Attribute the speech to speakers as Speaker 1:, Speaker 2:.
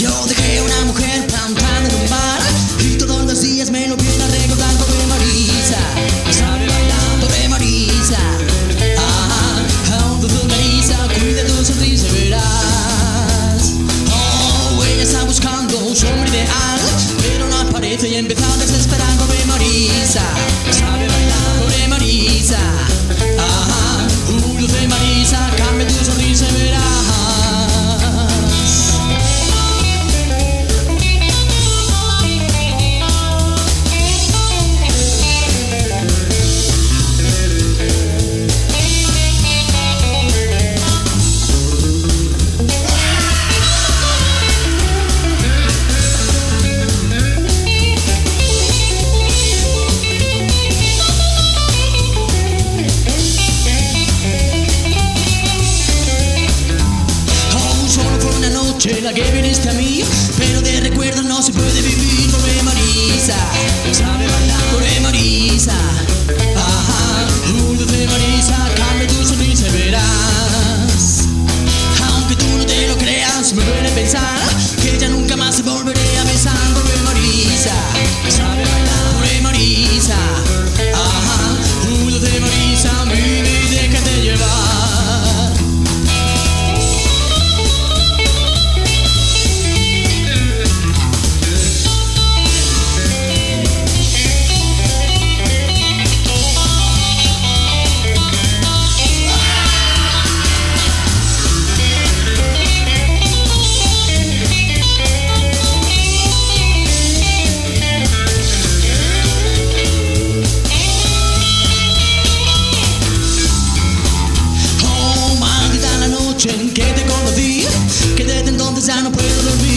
Speaker 1: Yo dejé una mujer plantada. Noche la que viniste a mí, pero de recuerdo no se puede vivir. Pobre Marisa, sabe bailar. Pobre Marisa, ajá. Dulce Marisa, cambia tu sonrisa verás. Aunque tú no te lo creas, me duele pensar que que te conocí, que desde entonces ya no puedo dormir.